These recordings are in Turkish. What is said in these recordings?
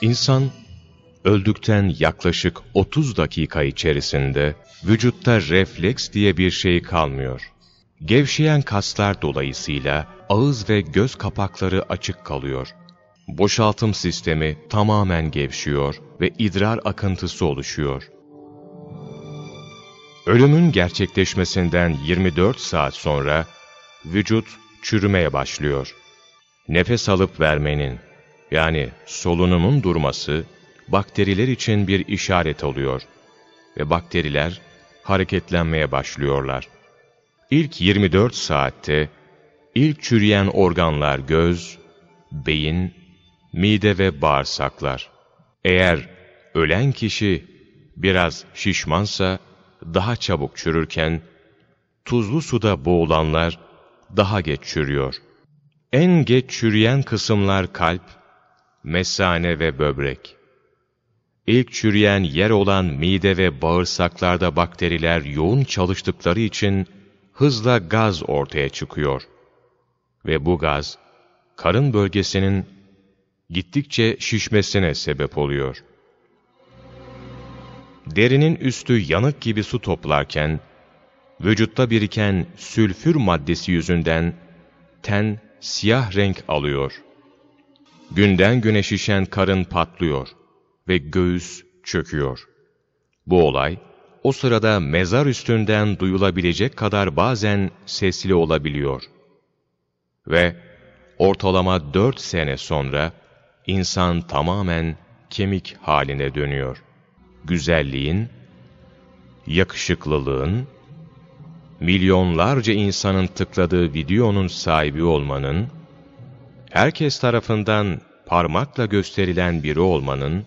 İnsan, öldükten yaklaşık 30 dakika içerisinde vücutta refleks diye bir şey kalmıyor. Gevşeyen kaslar dolayısıyla ağız ve göz kapakları açık kalıyor. Boşaltım sistemi tamamen gevşiyor ve idrar akıntısı oluşuyor. Ölümün gerçekleşmesinden 24 saat sonra vücut çürümeye başlıyor. Nefes alıp vermenin yani solunumun durması bakteriler için bir işaret oluyor ve bakteriler hareketlenmeye başlıyorlar. İlk 24 saatte ilk çürüyen organlar göz, beyin, mide ve bağırsaklar. Eğer ölen kişi biraz şişmansa daha çabuk çürürken, tuzlu suda boğulanlar daha geç çürüyor. En geç çürüyen kısımlar kalp, mesane ve böbrek. İlk çürüyen yer olan mide ve bağırsaklarda bakteriler yoğun çalıştıkları için hızla gaz ortaya çıkıyor. Ve bu gaz, karın bölgesinin gittikçe şişmesine sebep oluyor. Derinin üstü yanık gibi su toplarken, vücutta biriken sülfür maddesi yüzünden ten siyah renk alıyor. Günden güne şişen karın patlıyor ve göğüs çöküyor. Bu olay, o sırada mezar üstünden duyulabilecek kadar bazen sesli olabiliyor. Ve ortalama dört sene sonra insan tamamen kemik haline dönüyor. Güzelliğin, yakışıklılığın, milyonlarca insanın tıkladığı videonun sahibi olmanın, herkes tarafından parmakla gösterilen biri olmanın,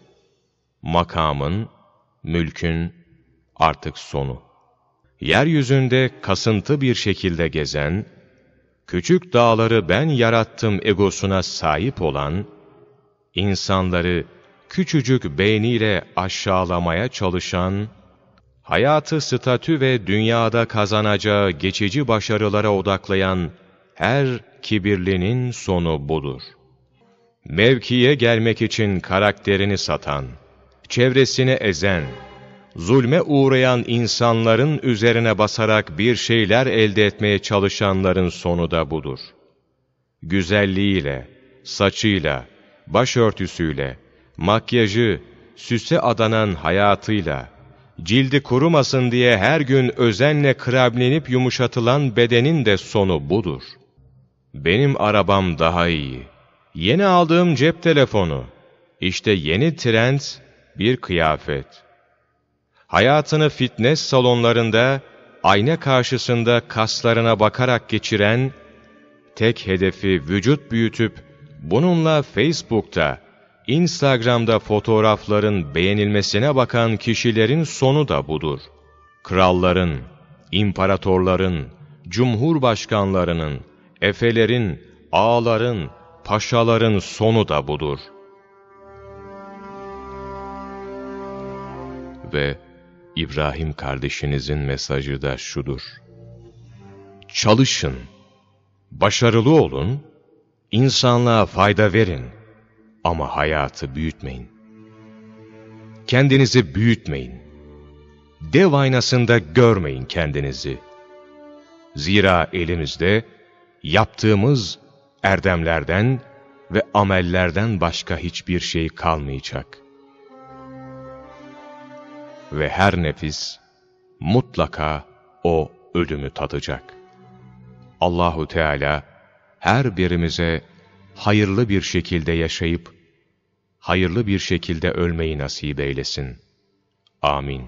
makamın, mülkün artık sonu. Yeryüzünde kasıntı bir şekilde gezen, küçük dağları ben yarattım egosuna sahip olan, insanları küçücük beyniyle aşağılamaya çalışan, hayatı statü ve dünyada kazanacağı geçici başarılara odaklayan her kibirlinin sonu budur. Mevkiye gelmek için karakterini satan, çevresini ezen, zulme uğrayan insanların üzerine basarak bir şeyler elde etmeye çalışanların sonu da budur. Güzelliğiyle, saçıyla, başörtüsüyle, makyajı, süse adanan hayatıyla, cildi kurumasın diye her gün özenle krablenip yumuşatılan bedenin de sonu budur. Benim arabam daha iyi. Yeni aldığım cep telefonu. İşte yeni trend bir kıyafet. Hayatını fitness salonlarında, ayna karşısında kaslarına bakarak geçiren, tek hedefi vücut büyütüp, bununla Facebook'ta, Instagram'da fotoğrafların beğenilmesine bakan kişilerin sonu da budur. Kralların, imparatorların, cumhurbaşkanlarının, efelerin, ağaların, paşaların sonu da budur. Ve İbrahim kardeşinizin mesajı da şudur. Çalışın, başarılı olun, insanlığa fayda verin.'' Ama hayatı büyütmeyin. Kendinizi büyütmeyin. Dev aynasında görmeyin kendinizi. Zira elimizde yaptığımız erdemlerden ve amellerden başka hiçbir şey kalmayacak. Ve her nefis mutlaka o ölümü tadacak. Allahu Teala her birimize hayırlı bir şekilde yaşayıp, hayırlı bir şekilde ölmeyi nasip eylesin. Amin.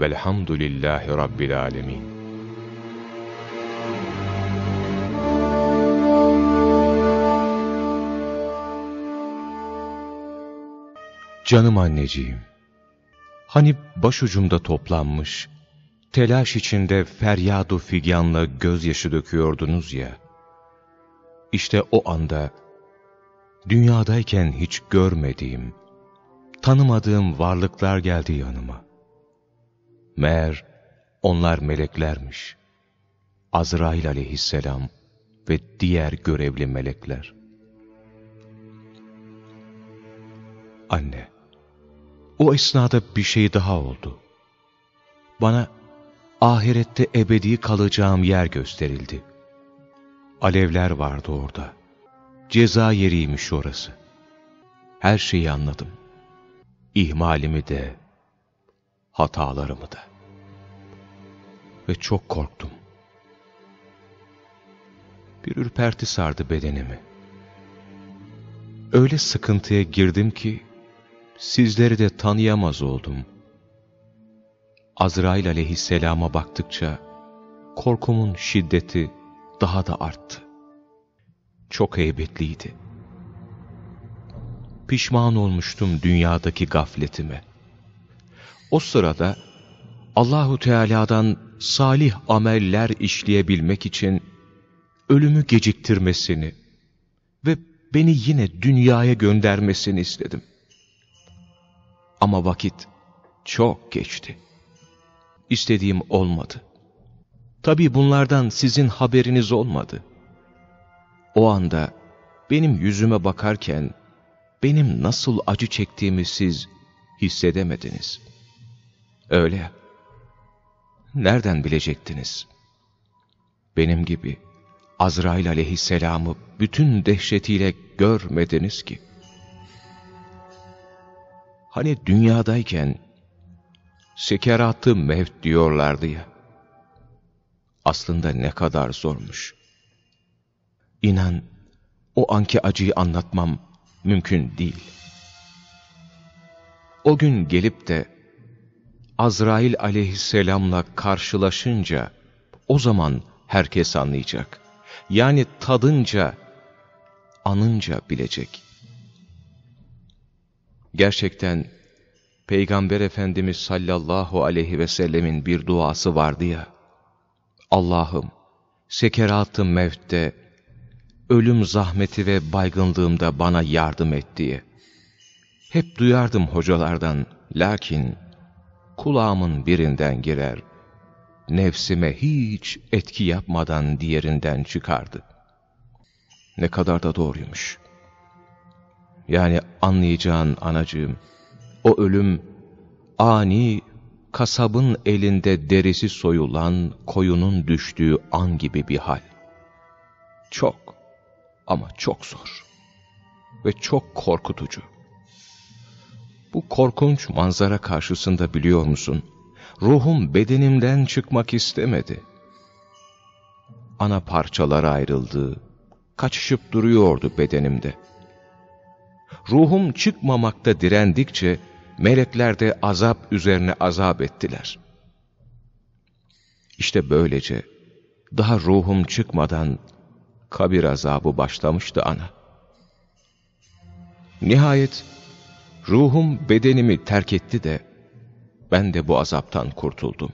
Velhamdülillahi Rabbil Alemin. Canım anneciğim, hani başucumda toplanmış, telaş içinde feryadu figanla gözyaşı döküyordunuz ya, işte o anda dünyadayken hiç görmediğim, tanımadığım varlıklar geldi yanıma. Meğer onlar meleklermiş. Azrail aleyhisselam ve diğer görevli melekler. Anne, o esnada bir şey daha oldu. Bana ahirette ebedi kalacağım yer gösterildi. Alevler vardı orada. Ceza yeriymiş orası. Her şeyi anladım. İhmalimi de, hatalarımı da. Ve çok korktum. Bir ürperti sardı bedenimi. Öyle sıkıntıya girdim ki, sizleri de tanıyamaz oldum. Azrail aleyhisselama baktıkça, korkumun şiddeti daha da arttı. Çok heybetliydi. Pişman olmuştum dünyadaki gafletime. O sırada Allahu Teala'dan salih ameller işleyebilmek için ölümü geciktirmesini ve beni yine dünyaya göndermesini istedim. Ama vakit çok geçti. İstediğim olmadı. Tabii bunlardan sizin haberiniz olmadı. O anda benim yüzüme bakarken benim nasıl acı çektiğimi siz hissedemediniz. Öyle ya. Nereden bilecektiniz? Benim gibi Azrail aleyhisselamı bütün dehşetiyle görmediniz ki. Hani dünyadayken sekeratı mevt diyorlardı ya. Aslında ne kadar zormuş. İnan, o anki acıyı anlatmam mümkün değil. O gün gelip de Azrail aleyhisselamla karşılaşınca o zaman herkes anlayacak. Yani tadınca, anınca bilecek. Gerçekten Peygamber Efendimiz sallallahu aleyhi ve sellemin bir duası vardı ya. Allah'ım, sekerat-ı mevtte, ölüm zahmeti ve baygınlığımda bana yardım et diye. Hep duyardım hocalardan, lakin kulağımın birinden girer, nefsime hiç etki yapmadan diğerinden çıkardı. Ne kadar da doğruymuş. Yani anlayacağın anacığım, o ölüm ani kasabın elinde derisi soyulan koyunun düştüğü an gibi bir hal. Çok ama çok zor ve çok korkutucu. Bu korkunç manzara karşısında biliyor musun? Ruhum bedenimden çıkmak istemedi. Ana parçalara ayrıldı, kaçışıp duruyordu bedenimde. Ruhum çıkmamakta direndikçe, melekler de azap üzerine azap ettiler. İşte böylece, daha ruhum çıkmadan, kabir azabı başlamıştı ana. Nihayet, ruhum bedenimi terk etti de, ben de bu azaptan kurtuldum.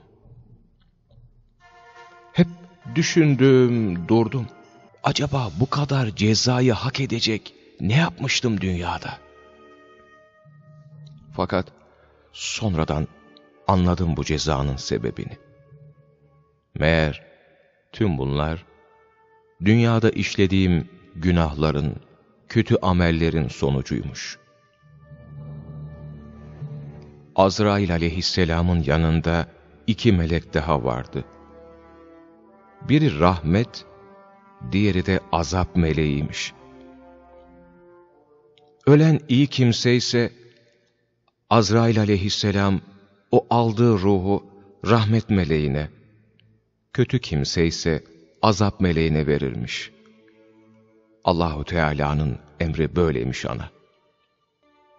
Hep düşündüm, durdum. Acaba bu kadar cezayı hak edecek ne yapmıştım dünyada? Fakat sonradan anladım bu cezanın sebebini. Meğer tüm bunlar dünyada işlediğim günahların, kötü amellerin sonucuymuş. Azrail aleyhisselamın yanında iki melek daha vardı. Biri rahmet, diğeri de azap meleğiymiş. Ölen iyi kimse ise Azrail aleyhisselam o aldığı ruhu rahmet meleğine, kötü kimse ise azap meleğine verirmiş. Allahu Teala'nın emri böyleymiş ana.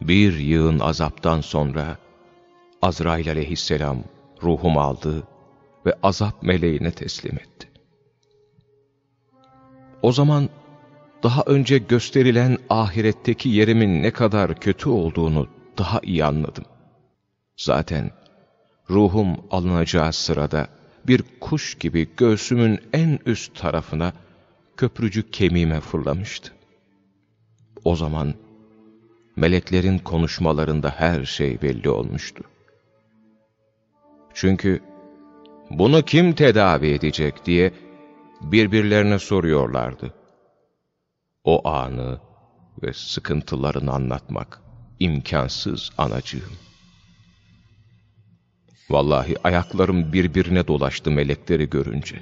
Bir yığın azaptan sonra Azrail aleyhisselam ruhumu aldı ve azap meleğine teslim etti. O zaman daha önce gösterilen ahiretteki yerimin ne kadar kötü olduğunu daha iyi anladım. Zaten ruhum alınacağı sırada bir kuş gibi göğsümün en üst tarafına köprücük kemiğime fırlamıştı. O zaman meleklerin konuşmalarında her şey belli olmuştu. Çünkü bunu kim tedavi edecek diye birbirlerine soruyorlardı. O anı ve sıkıntılarını anlatmak imkansız anacığım. Vallahi ayaklarım birbirine dolaştı melekleri görünce.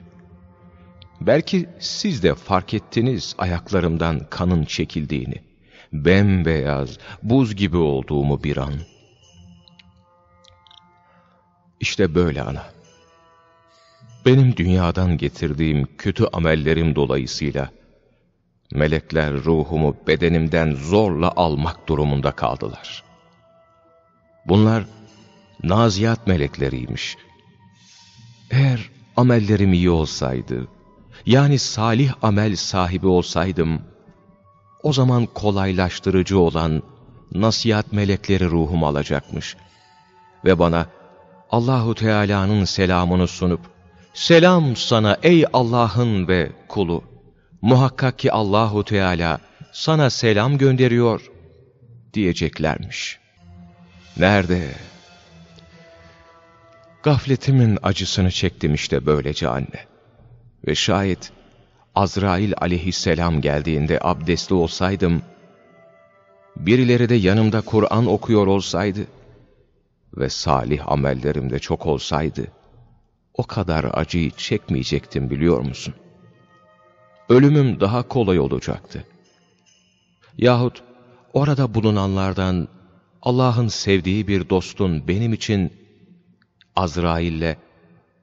Belki siz de fark ettiniz ayaklarımdan kanın çekildiğini. Bembeyaz, buz gibi olduğumu bir an. İşte böyle ana. Benim dünyadan getirdiğim kötü amellerim dolayısıyla melekler ruhumu bedenimden zorla almak durumunda kaldılar. Bunlar naziyat melekleriymiş. Eğer amellerim iyi olsaydı, yani salih amel sahibi olsaydım, o zaman kolaylaştırıcı olan nasihat melekleri ruhum alacakmış. Ve bana Allahu Teala'nın selamını sunup, Selam sana ey Allah'ın ve kulu. Muhakkak ki Allahu Teala sana selam gönderiyor diyeceklermiş. Nerede? Gafletimin acısını çektim işte böylece anne. Ve şayet Azrail aleyhisselam geldiğinde abdestli olsaydım, birileri de yanımda Kur'an okuyor olsaydı ve salih amellerim de çok olsaydı, o kadar acıyı çekmeyecektim biliyor musun? Ölümüm daha kolay olacaktı. Yahut orada bulunanlardan Allah'ın sevdiği bir dostun benim için Azrail'le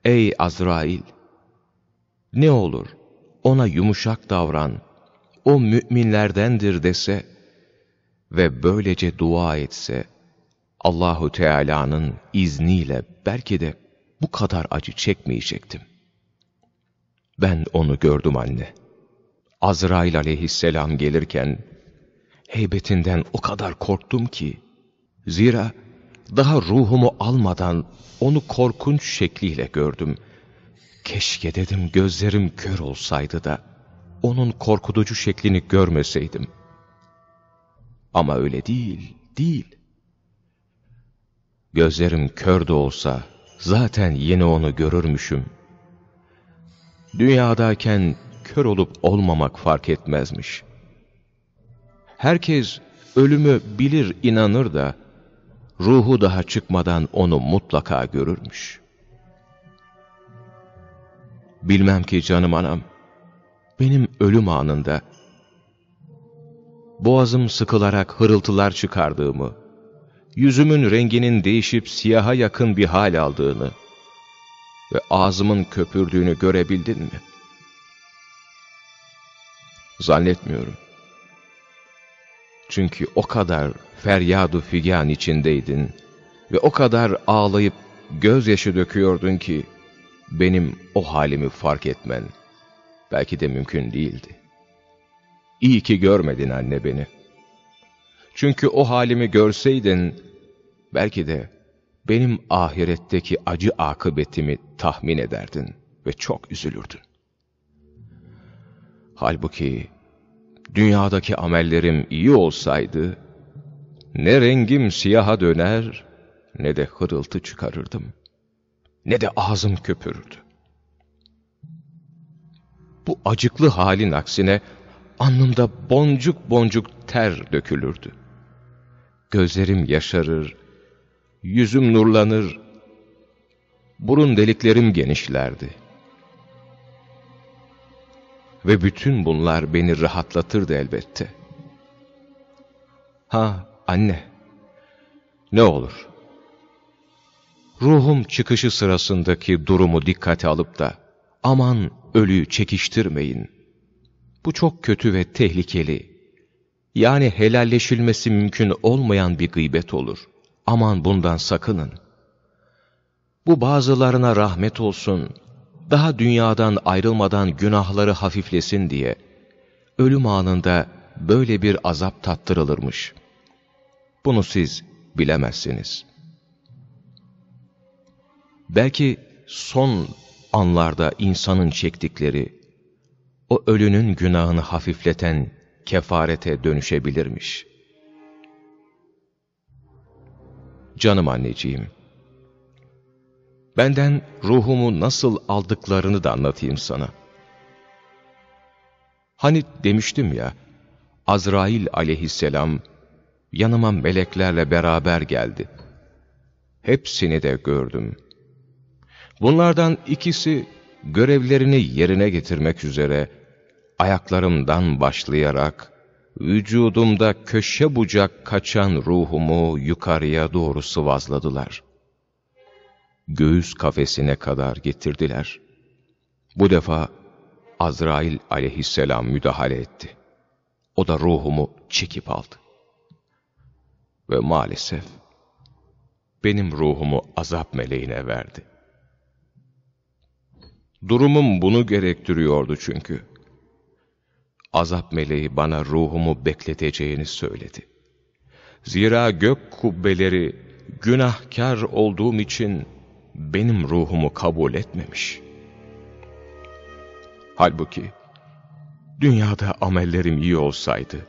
''Ey Azrail, ne olur ona yumuşak davran, o müminlerdendir.'' dese ve böylece dua etse, Allahu Teala'nın izniyle belki de bu kadar acı çekmeyecektim. Ben onu gördüm anne. Azrail aleyhisselam gelirken, heybetinden o kadar korktum ki, zira daha ruhumu almadan onu korkunç şekliyle gördüm. Keşke dedim gözlerim kör olsaydı da, onun korkutucu şeklini görmeseydim. Ama öyle değil, değil. Gözlerim kör de olsa, zaten yine onu görürmüşüm. Dünyadayken kör olup olmamak fark etmezmiş. Herkes ölümü bilir inanır da, ruhu daha çıkmadan onu mutlaka görürmüş. Bilmem ki canım anam, benim ölüm anında, boğazım sıkılarak hırıltılar çıkardığımı, yüzümün renginin değişip siyaha yakın bir hal aldığını ve ağzımın köpürdüğünü görebildin mi? Zannetmiyorum. Çünkü o kadar feryadu figan içindeydin ve o kadar ağlayıp gözyaşı döküyordun ki benim o halimi fark etmen belki de mümkün değildi. İyi ki görmedin anne beni. Çünkü o halimi görseydin belki de benim ahiretteki acı akıbetimi tahmin ederdin ve çok üzülürdün. Halbuki dünyadaki amellerim iyi olsaydı, ne rengim siyaha döner, ne de hırıltı çıkarırdım. Ne de ağzım köpürürdü. Bu acıklı halin aksine, alnımda boncuk boncuk ter dökülürdü. Gözlerim yaşarır, yüzüm nurlanır, burun deliklerim genişlerdi. Ve bütün bunlar beni rahatlatırdı elbette. Ha anne, ne olur, ruhum çıkışı sırasındaki durumu dikkate alıp da, aman ölüyü çekiştirmeyin. Bu çok kötü ve tehlikeli. Yani helalleşilmesi mümkün olmayan bir gıybet olur. Aman bundan sakının. Bu bazılarına rahmet olsun, daha dünyadan ayrılmadan günahları hafiflesin diye, ölüm anında böyle bir azap tattırılırmış. Bunu siz bilemezsiniz. Belki son anlarda insanın çektikleri, o ölünün günahını hafifleten kefarete dönüşebilirmiş. Canım anneciğim, benden ruhumu nasıl aldıklarını da anlatayım sana. Hani demiştim ya, Azrail aleyhisselam, yanıma meleklerle beraber geldi. Hepsini de gördüm. Bunlardan ikisi görevlerini yerine getirmek üzere ayaklarımdan başlayarak vücudumda köşe bucak kaçan ruhumu yukarıya doğru sıvazladılar. Göğüs kafesine kadar getirdiler. Bu defa Azrail aleyhisselam müdahale etti. O da ruhumu çekip aldı. Ve maalesef benim ruhumu azap meleğine verdi. Durumum bunu gerektiriyordu çünkü. Azap meleği bana ruhumu bekleteceğini söyledi. Zira gök kubbeleri günahkar olduğum için benim ruhumu kabul etmemiş. Halbuki dünyada amellerim iyi olsaydı,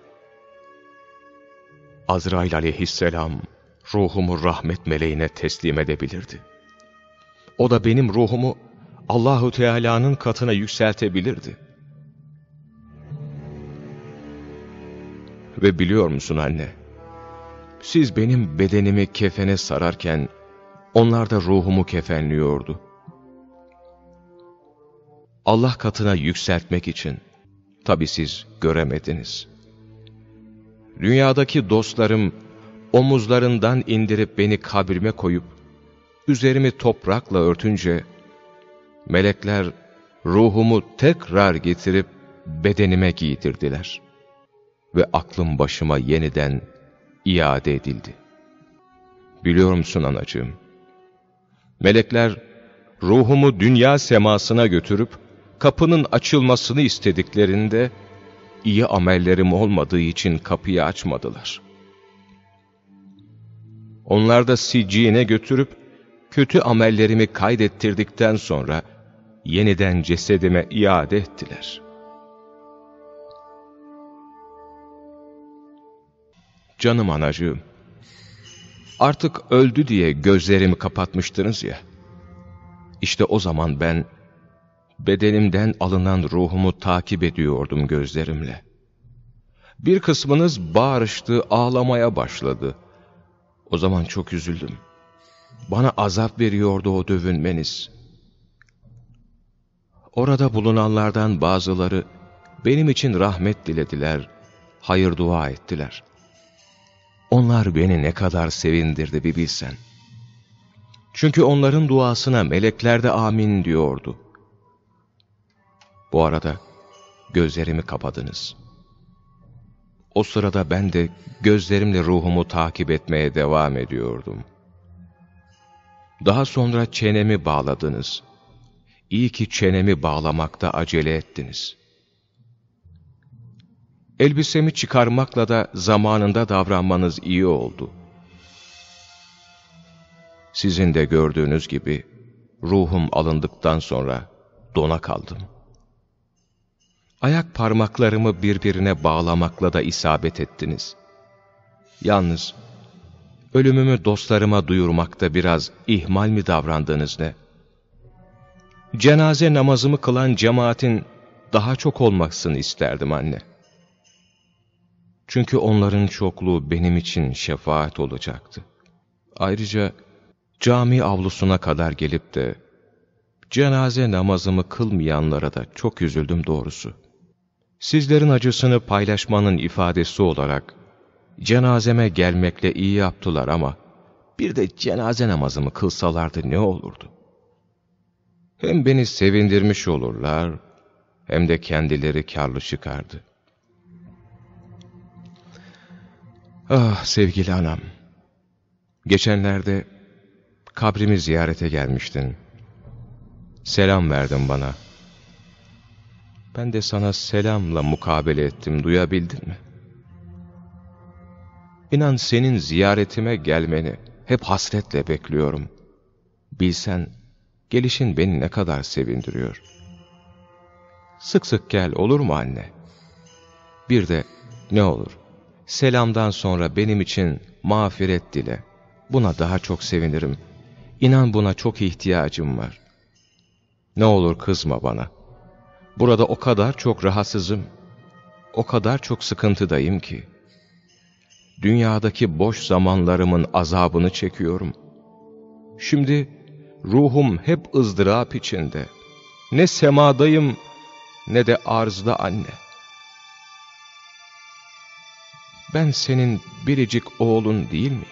Azrail aleyhisselam ruhumu rahmet meleğine teslim edebilirdi. O da benim ruhumu Allahu Teala'nın katına yükseltebilirdi. Ve biliyor musun anne? Siz benim bedenimi kefene sararken onlar da ruhumu kefenliyordu. Allah katına yükseltmek için tabi siz göremediniz. Dünyadaki dostlarım omuzlarından indirip beni kabrime koyup üzerimi toprakla örtünce melekler ruhumu tekrar getirip bedenime giydirdiler ve aklım başıma yeniden iade edildi. Biliyor musun anacığım? Melekler ruhumu dünya semasına götürüp kapının açılmasını istediklerinde iyi amellerim olmadığı için kapıyı açmadılar. Onlar da sicciğine götürüp kötü amellerimi kaydettirdikten sonra yeniden cesedime iade ettiler. Canım anacığım, artık öldü diye gözlerimi kapatmıştınız ya, işte o zaman ben bedenimden alınan ruhumu takip ediyordum gözlerimle. Bir kısmınız bağırıştı, ağlamaya başladı. O zaman çok üzüldüm. Bana azap veriyordu o dövünmeniz. Orada bulunanlardan bazıları benim için rahmet dilediler, hayır dua ettiler. Onlar beni ne kadar sevindirdi bir bilsen. Çünkü onların duasına melekler de amin diyordu. Bu arada gözlerimi kapadınız. O sırada ben de gözlerimle ruhumu takip etmeye devam ediyordum. Daha sonra çenemi bağladınız. İyi ki çenemi bağlamakta acele ettiniz. Elbisemi çıkarmakla da zamanında davranmanız iyi oldu. Sizin de gördüğünüz gibi ruhum alındıktan sonra dona kaldım.'' Ayak parmaklarımı birbirine bağlamakla da isabet ettiniz. Yalnız ölümümü dostlarıma duyurmakta biraz ihmal mi davrandınız ne? Cenaze namazımı kılan cemaatin daha çok olmasını isterdim anne. Çünkü onların çokluğu benim için şefaat olacaktı. Ayrıca cami avlusuna kadar gelip de cenaze namazımı kılmayanlara da çok üzüldüm doğrusu. Sizlerin acısını paylaşmanın ifadesi olarak cenazeme gelmekle iyi yaptılar ama bir de cenaze namazımı kılsalardı ne olurdu? Hem beni sevindirmiş olurlar hem de kendileri karlı çıkardı. Ah sevgili anam! Geçenlerde kabrimi ziyarete gelmiştin. Selam verdin bana. Ben de sana selamla mukabele ettim, duyabildin mi? İnan senin ziyaretime gelmeni hep hasretle bekliyorum. Bilsen, gelişin beni ne kadar sevindiriyor. Sık sık gel olur mu anne? Bir de ne olur, selamdan sonra benim için mağfiret dile. Buna daha çok sevinirim. İnan buna çok ihtiyacım var. Ne olur kızma bana.'' Burada o kadar çok rahatsızım, o kadar çok sıkıntıdayım ki. dünyadaki boş zamanlarımın azabını çekiyorum. Şimdi ruhum hep ızdırap içinde. Ne semadayım ne de arzda anne. Ben senin biricik oğlun değil mi?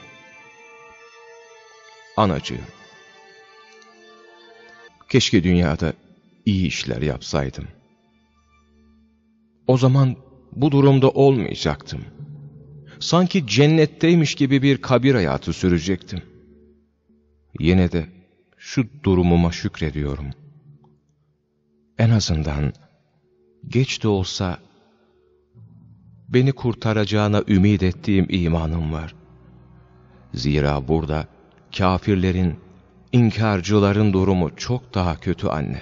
Anacığım. Keşke dünyada iyi işler yapsaydım. O zaman bu durumda olmayacaktım. Sanki cennetteymiş gibi bir kabir hayatı sürecektim. Yine de şu durumuma şükrediyorum. En azından geç de olsa beni kurtaracağına ümit ettiğim imanım var. Zira burada kafirlerin, inkarcıların durumu çok daha kötü anne.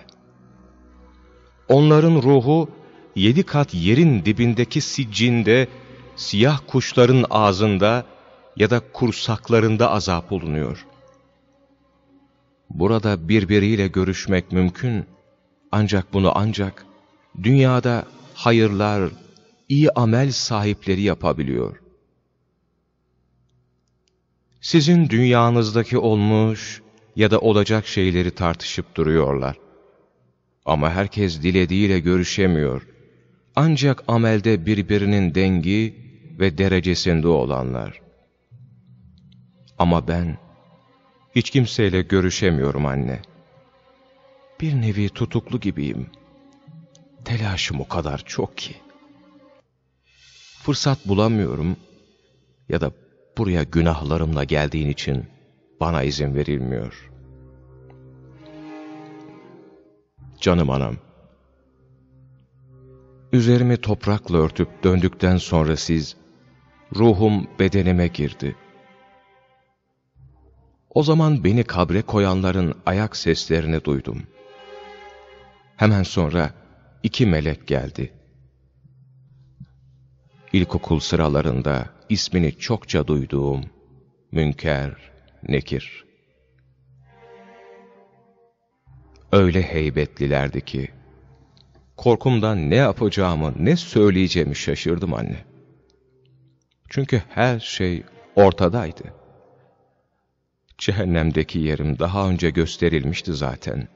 Onların ruhu yedi kat yerin dibindeki siccinde, siyah kuşların ağzında ya da kursaklarında azap olunuyor. Burada birbiriyle görüşmek mümkün, ancak bunu ancak dünyada hayırlar, iyi amel sahipleri yapabiliyor. Sizin dünyanızdaki olmuş ya da olacak şeyleri tartışıp duruyorlar. Ama herkes dilediğiyle görüşemiyor. Ancak amelde birbirinin dengi ve derecesinde olanlar. Ama ben hiç kimseyle görüşemiyorum anne. Bir nevi tutuklu gibiyim. Telaşım o kadar çok ki. Fırsat bulamıyorum ya da buraya günahlarımla geldiğin için bana izin verilmiyor. Canım anam, üzerimi toprakla örtüp döndükten sonra siz, ruhum bedenime girdi. O zaman beni kabre koyanların ayak seslerini duydum. Hemen sonra iki melek geldi. İlkokul sıralarında ismini çokça duyduğum Münker, Nekir. Öyle heybetlilerdi ki, korkumdan ne yapacağımı, ne söyleyeceğimi şaşırdım anne. Çünkü her şey ortadaydı. Cehennemdeki yerim daha önce gösterilmişti zaten.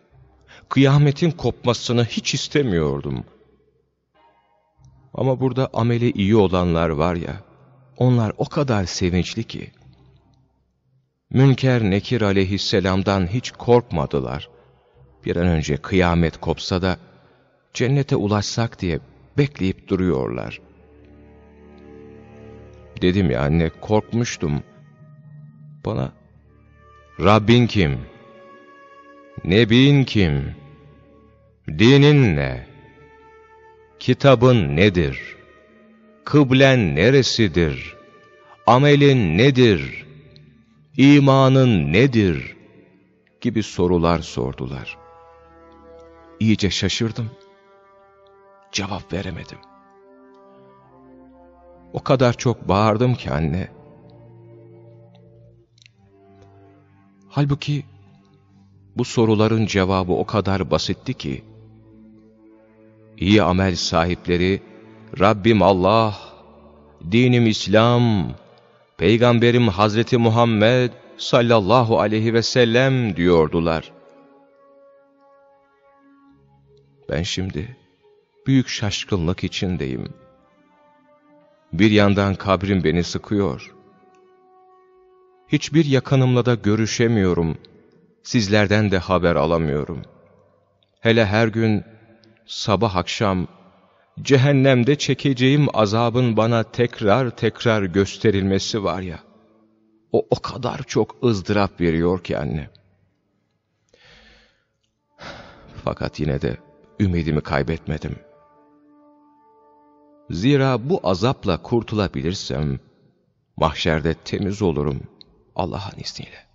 Kıyametin kopmasını hiç istemiyordum. Ama burada ameli iyi olanlar var ya, onlar o kadar sevinçli ki. Münker Nekir aleyhisselamdan hiç korkmadılar. Bir an önce kıyamet kopsa da cennete ulaşsak diye bekleyip duruyorlar. Dedim ya anne korkmuştum. Bana Rabbin kim? Nebin kim? Dinin ne? Kitabın nedir? Kıblen neresidir? Amelin nedir? İmanın nedir? Gibi sorular sordular. İyice şaşırdım. Cevap veremedim. O kadar çok bağırdım ki anne. Halbuki bu soruların cevabı o kadar basitti ki, iyi amel sahipleri, Rabbim Allah, dinim İslam, Peygamberim Hazreti Muhammed sallallahu aleyhi ve sellem diyordular. Ben şimdi büyük şaşkınlık içindeyim. Bir yandan kabrim beni sıkıyor. Hiçbir yakınımla da görüşemiyorum. Sizlerden de haber alamıyorum. Hele her gün sabah akşam cehennemde çekeceğim azabın bana tekrar tekrar gösterilmesi var ya, o o kadar çok ızdırap veriyor ki anne. Fakat yine de ümidimi kaybetmedim. Zira bu azapla kurtulabilirsem, mahşerde temiz olurum Allah'ın izniyle.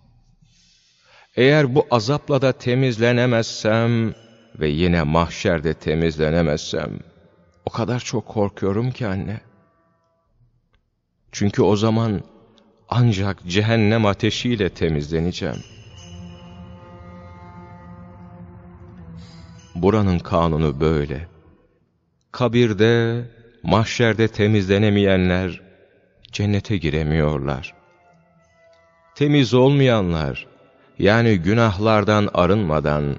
Eğer bu azapla da temizlenemezsem ve yine mahşerde temizlenemezsem, o kadar çok korkuyorum ki anne. Çünkü o zaman ancak cehennem ateşiyle temizleneceğim. Buranın kanunu böyle. Kabirde, mahşerde temizlenemeyenler, cennete giremiyorlar. Temiz olmayanlar, yani günahlardan arınmadan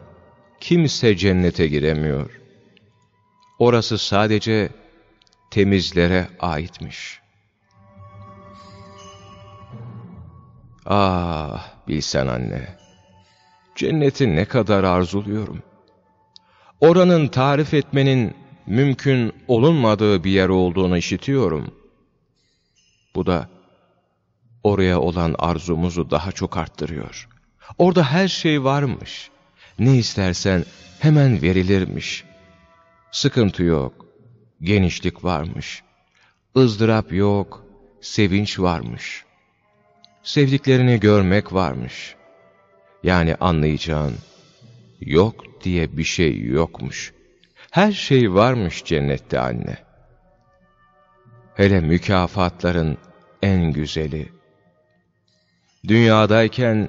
kimse cennete giremiyor. Orası sadece temizlere aitmiş. Ah bilsen anne, cenneti ne kadar arzuluyorum. Oranın tarif etmenin mümkün olunmadığı bir yer olduğunu işitiyorum. Bu da oraya olan arzumuzu daha çok arttırıyor. Orada her şey varmış. Ne istersen hemen verilirmiş. Sıkıntı yok, genişlik varmış. ızdırap yok, sevinç varmış. Sevdiklerini görmek varmış. Yani anlayacağın, yok diye bir şey yokmuş. Her şey varmış cennette anne. Hele mükafatların en güzeli. Dünyadayken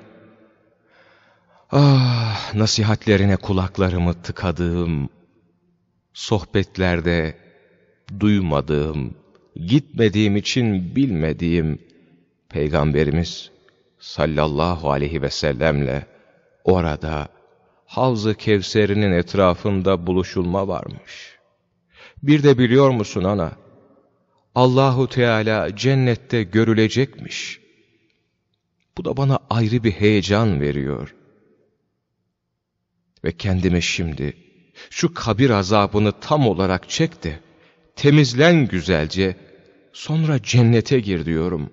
ah nasihatlerine kulaklarımı tıkadığım, sohbetlerde duymadığım, gitmediğim için bilmediğim Peygamberimiz sallallahu aleyhi ve sellemle orada Havz-ı Kevser'inin etrafında buluşulma varmış. Bir de biliyor musun ana? Allahu Teala cennette görülecekmiş. Bu da bana ayrı bir heyecan veriyor. Ve kendime şimdi şu kabir azabını tam olarak çek de temizlen güzelce sonra cennete gir diyorum.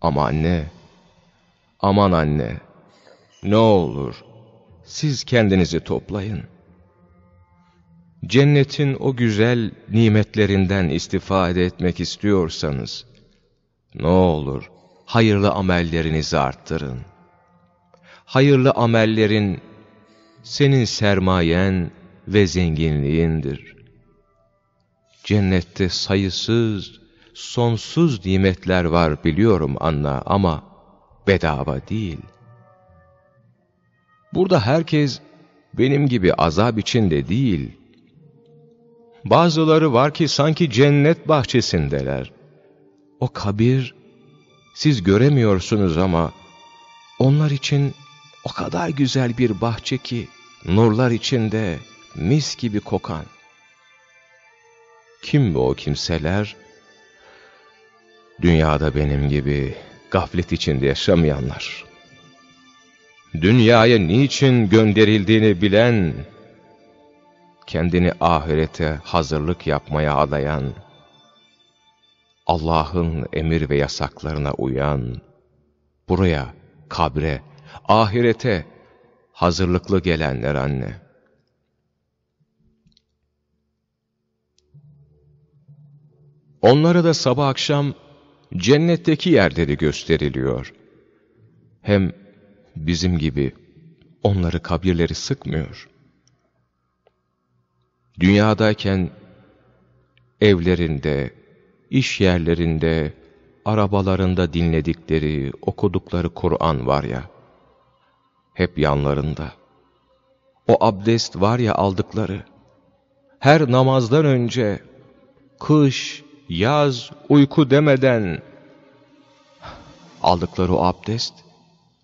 Ama anne, aman anne, ne olur siz kendinizi toplayın. Cennetin o güzel nimetlerinden istifade etmek istiyorsanız, ne olur hayırlı amellerinizi arttırın. Hayırlı amellerin senin sermayen ve zenginliğindir. Cennette sayısız, sonsuz nimetler var biliyorum anla ama bedava değil. Burada herkes benim gibi azap içinde değil. Bazıları var ki sanki cennet bahçesindeler. O kabir siz göremiyorsunuz ama onlar için o kadar güzel bir bahçe ki nurlar içinde mis gibi kokan. Kim o kimseler? Dünyada benim gibi gaflet içinde yaşamayanlar dünyaya niçin gönderildiğini bilen, kendini ahirete hazırlık yapmaya adayan, Allah'ın emir ve yasaklarına uyan, buraya, kabre, ahirete hazırlıklı gelenler anne. Onlara da sabah akşam cennetteki yerleri gösteriliyor. Hem bizim gibi onları kabirleri sıkmıyor. Dünyadayken evlerinde, iş yerlerinde, arabalarında dinledikleri, okudukları Kur'an var ya, hep yanlarında. O abdest var ya aldıkları, her namazdan önce, kış, yaz, uyku demeden aldıkları o abdest,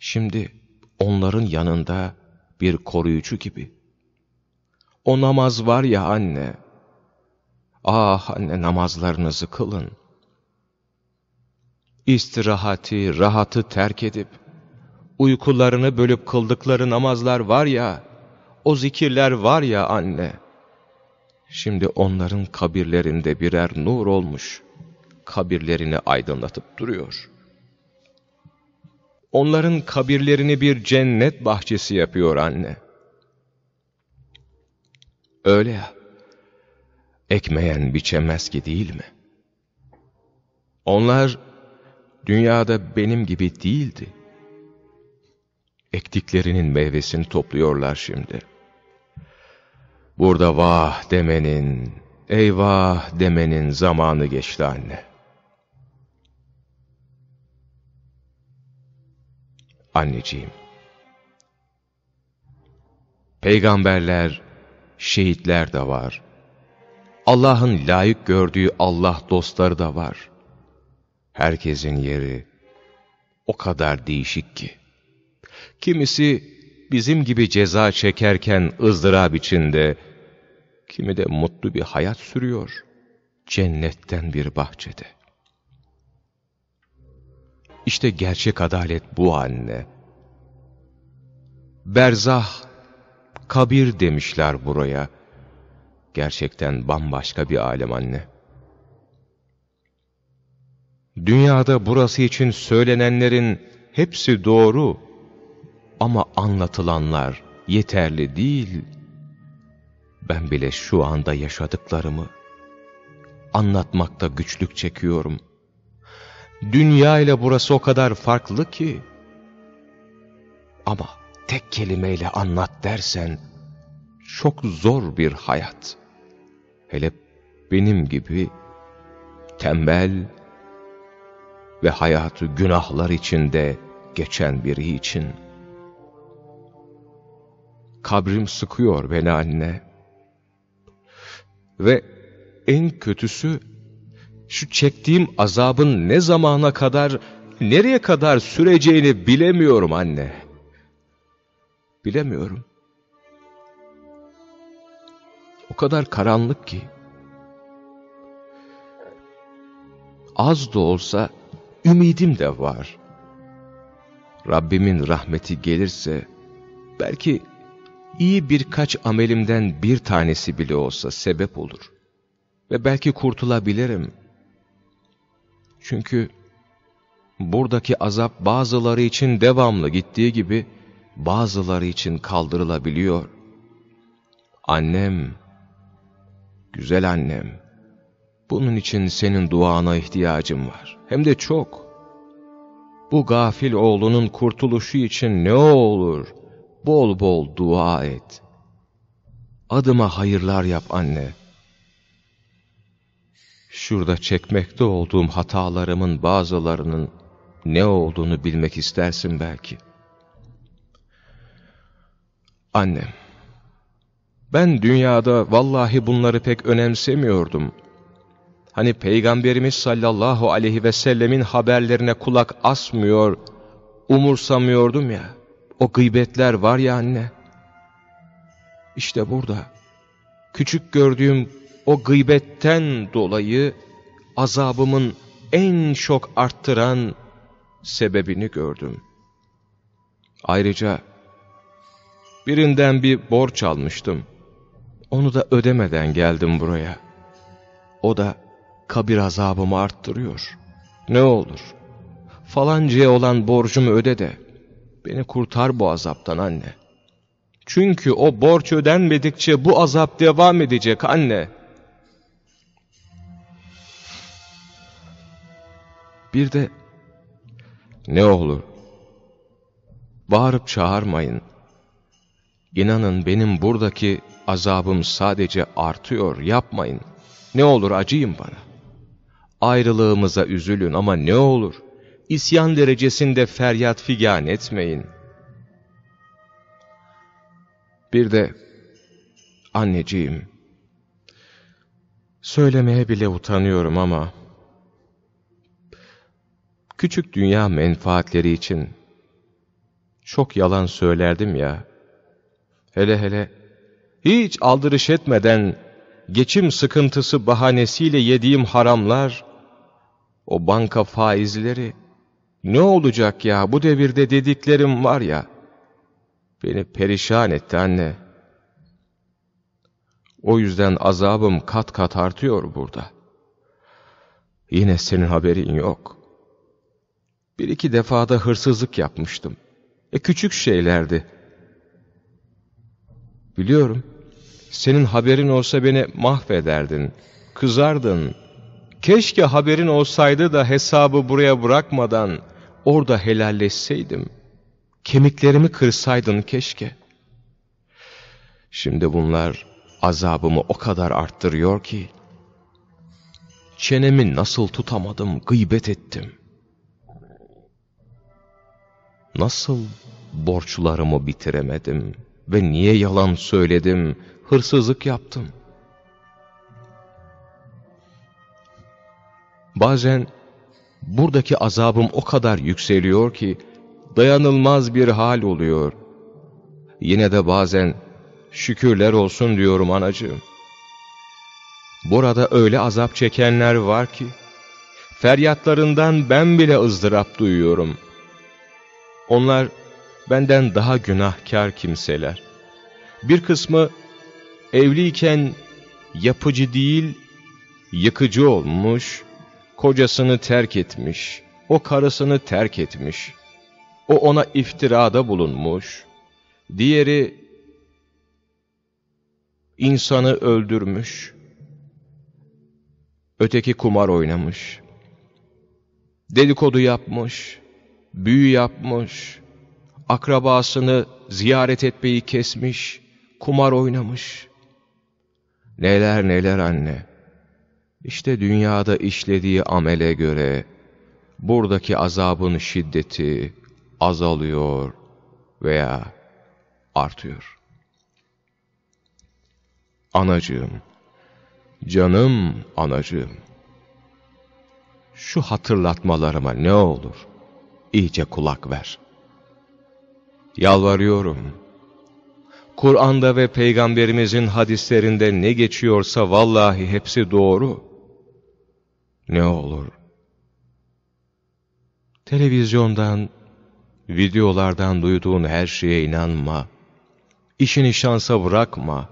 şimdi onların yanında bir koruyucu gibi. O namaz var ya anne, ah anne namazlarınızı kılın. İstirahati, rahatı terk edip, uykularını bölüp kıldıkları namazlar var ya, o zikirler var ya anne. Şimdi onların kabirlerinde birer nur olmuş, kabirlerini aydınlatıp duruyor.'' Onların kabirlerini bir cennet bahçesi yapıyor anne. Öyle ya, ekmeyen biçemez ki değil mi? Onlar dünyada benim gibi değildi. Ektiklerinin meyvesini topluyorlar şimdi. Burada vah demenin, eyvah demenin zamanı geçti anne. anneciğim. Peygamberler, şehitler de var. Allah'ın layık gördüğü Allah dostları da var. Herkesin yeri o kadar değişik ki. Kimisi bizim gibi ceza çekerken ızdırap içinde, kimi de mutlu bir hayat sürüyor, cennetten bir bahçede. İşte gerçek adalet bu anne. Berzah, kabir demişler buraya. Gerçekten bambaşka bir alem anne. Dünyada burası için söylenenlerin hepsi doğru ama anlatılanlar yeterli değil. Ben bile şu anda yaşadıklarımı anlatmakta güçlük çekiyorum. Dünya ile burası o kadar farklı ki. Ama tek kelimeyle anlat dersen çok zor bir hayat. Hele benim gibi tembel ve hayatı günahlar içinde geçen biri için. Kabrim sıkıyor beni anne. Ve en kötüsü şu çektiğim azabın ne zamana kadar, nereye kadar süreceğini bilemiyorum anne. Bilemiyorum. O kadar karanlık ki. Az da olsa ümidim de var. Rabbimin rahmeti gelirse, belki iyi birkaç amelimden bir tanesi bile olsa sebep olur. Ve belki kurtulabilirim. Çünkü buradaki azap bazıları için devamlı gittiği gibi, bazıları için kaldırılabiliyor. Annem, güzel annem, bunun için senin duana ihtiyacım var. Hem de çok. Bu gafil oğlunun kurtuluşu için ne olur bol bol dua et. Adıma hayırlar yap anne. Şurada çekmekte olduğum hatalarımın bazılarının ne olduğunu bilmek istersin belki. Annem, ben dünyada vallahi bunları pek önemsemiyordum. Hani Peygamberimiz sallallahu aleyhi ve sellemin haberlerine kulak asmıyor, umursamıyordum ya. O gıybetler var ya anne. İşte burada. Küçük gördüğüm o gıybetten dolayı azabımın en çok arttıran sebebini gördüm. Ayrıca birinden bir borç almıştım. Onu da ödemeden geldim buraya. O da kabir azabımı arttırıyor. Ne olur, falancaya olan borcumu öde de, beni kurtar bu azaptan anne. Çünkü o borç ödenmedikçe bu azap devam edecek anne. Bir de, ne olur, bağırıp çağırmayın. İnanın benim buradaki azabım sadece artıyor, yapmayın. Ne olur acıyın bana. Ayrılığımıza üzülün ama ne olur, isyan derecesinde feryat figan etmeyin. Bir de, anneciğim, söylemeye bile utanıyorum ama, küçük dünya menfaatleri için çok yalan söylerdim ya, hele hele hiç aldırış etmeden geçim sıkıntısı bahanesiyle yediğim haramlar, o banka faizleri, ne olacak ya bu devirde dediklerim var ya, beni perişan etti anne. O yüzden azabım kat kat artıyor burada. Yine senin haberin yok. Bir iki defada hırsızlık yapmıştım. E küçük şeylerdi. Biliyorum, senin haberin olsa beni mahvederdin, kızardın, Keşke haberin olsaydı da hesabı buraya bırakmadan orada helalleşseydim. Kemiklerimi kırsaydın keşke. Şimdi bunlar azabımı o kadar arttırıyor ki, çenemi nasıl tutamadım, gıybet ettim. Nasıl borçlarımı bitiremedim ve niye yalan söyledim, hırsızlık yaptım. Bazen buradaki azabım o kadar yükseliyor ki dayanılmaz bir hal oluyor. Yine de bazen şükürler olsun diyorum anacığım. Burada öyle azap çekenler var ki, feryatlarından ben bile ızdırap duyuyorum. Onlar benden daha günahkar kimseler. Bir kısmı evliyken yapıcı değil, yıkıcı olmuş, kocasını terk etmiş, o karısını terk etmiş, o ona iftirada bulunmuş, diğeri insanı öldürmüş, öteki kumar oynamış, dedikodu yapmış, büyü yapmış, akrabasını ziyaret etmeyi kesmiş, kumar oynamış. Neler neler anne. İşte dünyada işlediği amele göre buradaki azabın şiddeti azalıyor veya artıyor. Anacığım, canım anacığım, şu hatırlatmalarıma ne olur iyice kulak ver. Yalvarıyorum. Kur'an'da ve Peygamberimizin hadislerinde ne geçiyorsa vallahi hepsi doğru. Ne olur. Televizyondan, videolardan duyduğun her şeye inanma. İşini şansa bırakma.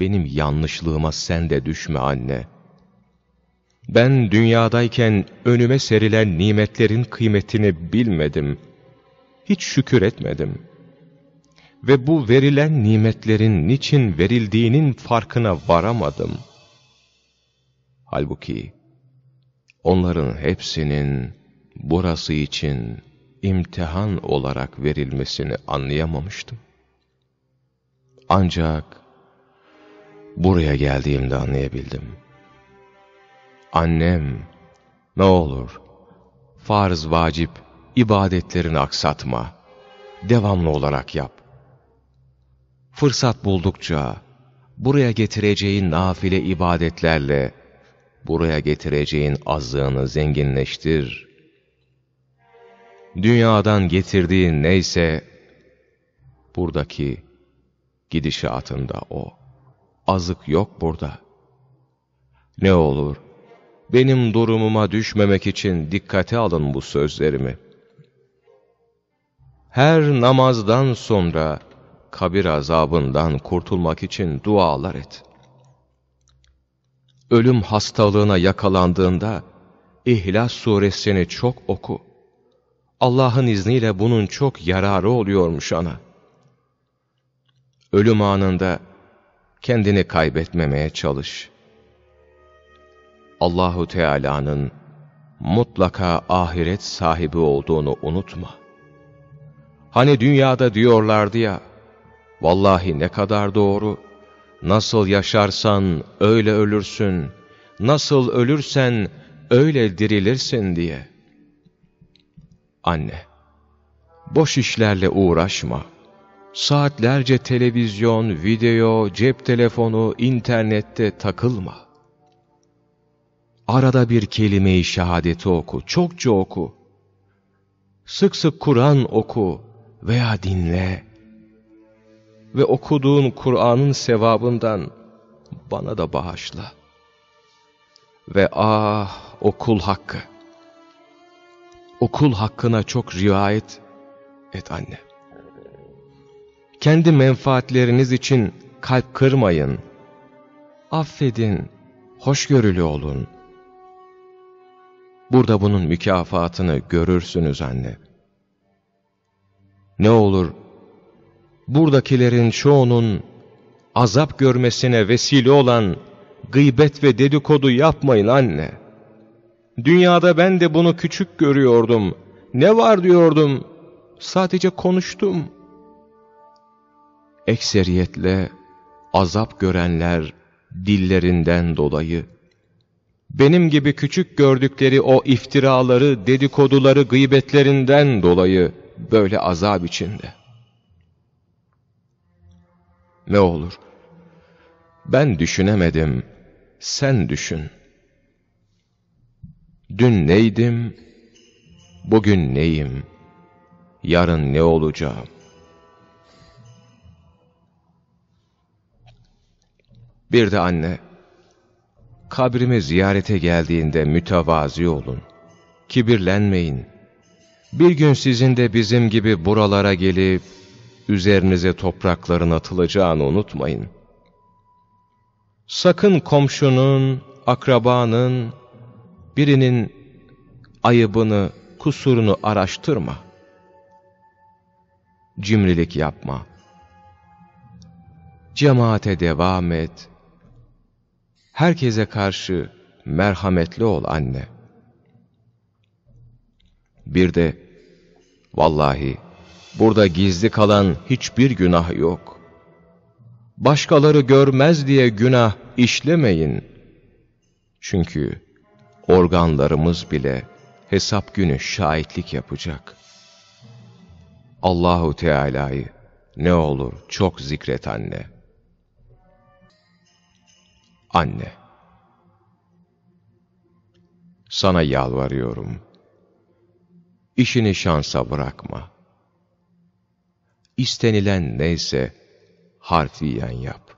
Benim yanlışlığıma sen de düşme anne. Ben dünyadayken önüme serilen nimetlerin kıymetini bilmedim. Hiç şükür etmedim. Ve bu verilen nimetlerin niçin verildiğinin farkına varamadım. Halbuki onların hepsinin burası için imtihan olarak verilmesini anlayamamıştım. Ancak buraya geldiğimde anlayabildim. Annem, ne olur, farz vacip ibadetlerini aksatma, devamlı olarak yap. Fırsat buldukça, buraya getireceğin nafile ibadetlerle, buraya getireceğin azlığını zenginleştir. Dünyadan getirdiğin neyse, buradaki gidişatında o. Azık yok burada. Ne olur, benim durumuma düşmemek için dikkate alın bu sözlerimi. Her namazdan sonra kabir azabından kurtulmak için dualar et. Ölüm hastalığına yakalandığında İhlas suresini çok oku. Allah'ın izniyle bunun çok yararı oluyormuş ana. Ölüm anında kendini kaybetmemeye çalış. Allahu Teala'nın mutlaka ahiret sahibi olduğunu unutma. Hani dünyada diyorlardı ya, vallahi ne kadar doğru, nasıl yaşarsan öyle ölürsün, nasıl ölürsen öyle dirilirsin diye. Anne, boş işlerle uğraşma. Saatlerce televizyon, video, cep telefonu, internette takılma. Arada bir kelime-i şehadeti oku, çokça oku. Sık sık Kur'an oku veya dinle. Ve okuduğun Kur'an'ın sevabından bana da bağışla. Ve ah okul hakkı. Okul hakkına çok riayet et anne. Kendi menfaatleriniz için kalp kırmayın. Affedin, hoşgörülü olun. Burada bunun mükafatını görürsünüz anne. Ne olur, buradakilerin çoğunun azap görmesine vesile olan gıybet ve dedikodu yapmayın anne. Dünyada ben de bunu küçük görüyordum. Ne var diyordum, sadece konuştum. Ekseriyetle azap görenler dillerinden dolayı, benim gibi küçük gördükleri o iftiraları, dedikoduları, gıybetlerinden dolayı böyle azap içinde. Ne olur, ben düşünemedim, sen düşün. Dün neydim, bugün neyim, yarın ne olacağım? Bir de anne, kabrimi ziyarete geldiğinde mütevazi olun, kibirlenmeyin. Bir gün sizin de bizim gibi buralara gelip, üzerinize toprakların atılacağını unutmayın. Sakın komşunun, akrabanın, birinin ayıbını, kusurunu araştırma. Cimrilik yapma. Cemaate devam et. Herkese karşı merhametli ol anne. Bir de, vallahi, burada gizli kalan hiçbir günah yok. Başkaları görmez diye günah işlemeyin. Çünkü organlarımız bile hesap günü şahitlik yapacak. Allahu Teala'yı ne olur çok zikret anne. Anne. Sana yalvarıyorum. İşini şansa bırakma. İstenilen neyse harfiyen yap.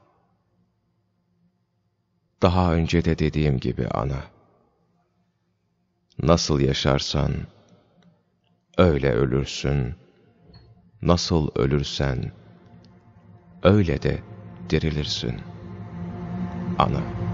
Daha önce de dediğim gibi ana. Nasıl yaşarsan öyle ölürsün. Nasıl ölürsen öyle de dirilirsin. Ana.